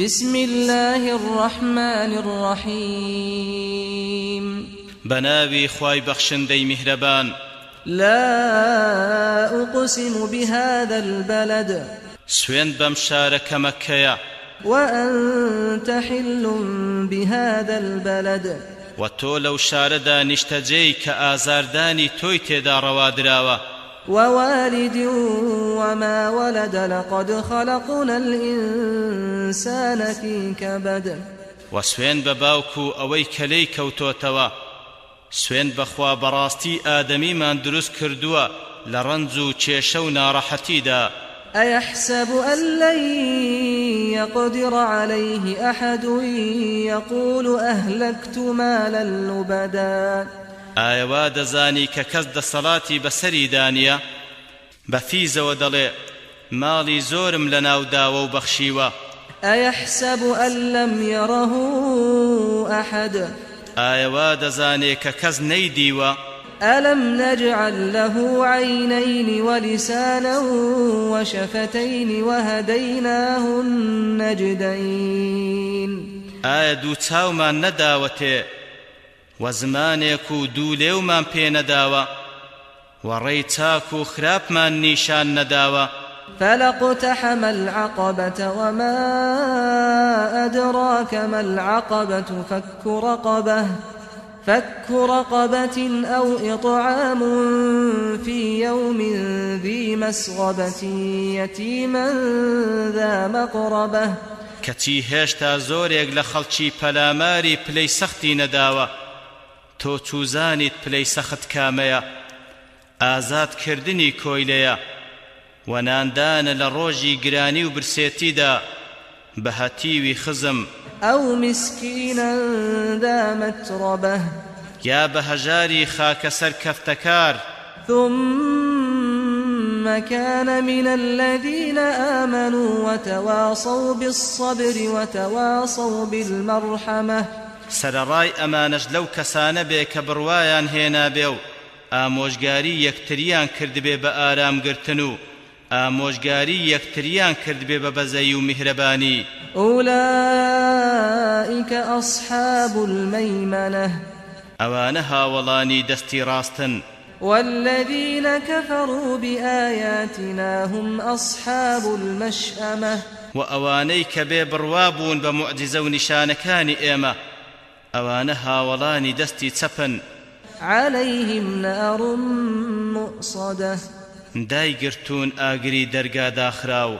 بسم الله الرحمن الرحيم. بناوي خواي بخشندي مهربان لا أقسم بهذا البلد. سوين بمشارك مكيا وأنت حل بهذا البلد. وتو لو شاردا نشتجي كآزارداني توي تيدا روادراوه ووالد وما ولد لقد خلقنا الإنسان في كبد. وسوين بباوكو أوي كلي كوتوتوا. سوين بخوا براستي آدمي من دروس كردوا لرنزو تشيشو نارحتيدا أيحسب أن لن يقدر عليه أحد يقول أهلكت مالا لبدا. ئایەوا دەزانی کە کەس دەسەڵاتی بەسەری دانیە؟ بە فیزەوە دەڵێ ماڵی زۆرم لە ناوداوە و بەخشیوە. ئەيحسب أن لم يره أحد؟ ئایەوا دەزانێ کە کەس نەیدیوە؟ ألم نجعل له عينين ولسانا وشفتين وهديناه النجدين؟ آية دو تاومان نداوته و زمانێک و دوو لێومان پێ نەداوە و ڕێی چاک و خراپمان نیشان نەداوە فلقتحم العقبة وما أدراك ما العقبة فك رقبة فك رقبة أو إطعام في يوم ذي مسغبة يتيما ذا مقربة كتي هێشتا زۆرێک لە خەڵکی پەلاماری پلەی سەختی نەداوە تۆ چوزانیت پلەی سەخت کامەیە. ئازادکردنی کۆیلەیە. و ناندانە لە ڕۆژی گرانی و برسێتیدا بە هەتیوی خزم. ئەو مسکینە دامەتڕۆبە یا بە هەژاری خاکە سەر کەفتەکار. ثم كان من الذين آمنوا وتواصوا بالصبر وتواصوا بالمرحمة. سەرەڕای ئەمانەش لەو کەسانە بێ کە بڕوایان هێنا بێ و ئامۆژگاری یەکتریان کردبێ بە ئارامگرتن و ئامۆژگاری یەکتریان کردبێ بە بەزەی و میهرەبانی. ئولائیک ئەصحاب المەیمەنە ئەوانە هاوڵانی دەستی ڕاستن. والذين كفروا بآياتنا هم أصحاب المشأمة. وأواني كبي بروابون بمعجزة ونشانكان إيمة ئەوانە هاوڵانی دەستی چەپن عليهم نار مؤصدة. دایگرتون ئاگری دەرگا داخراو.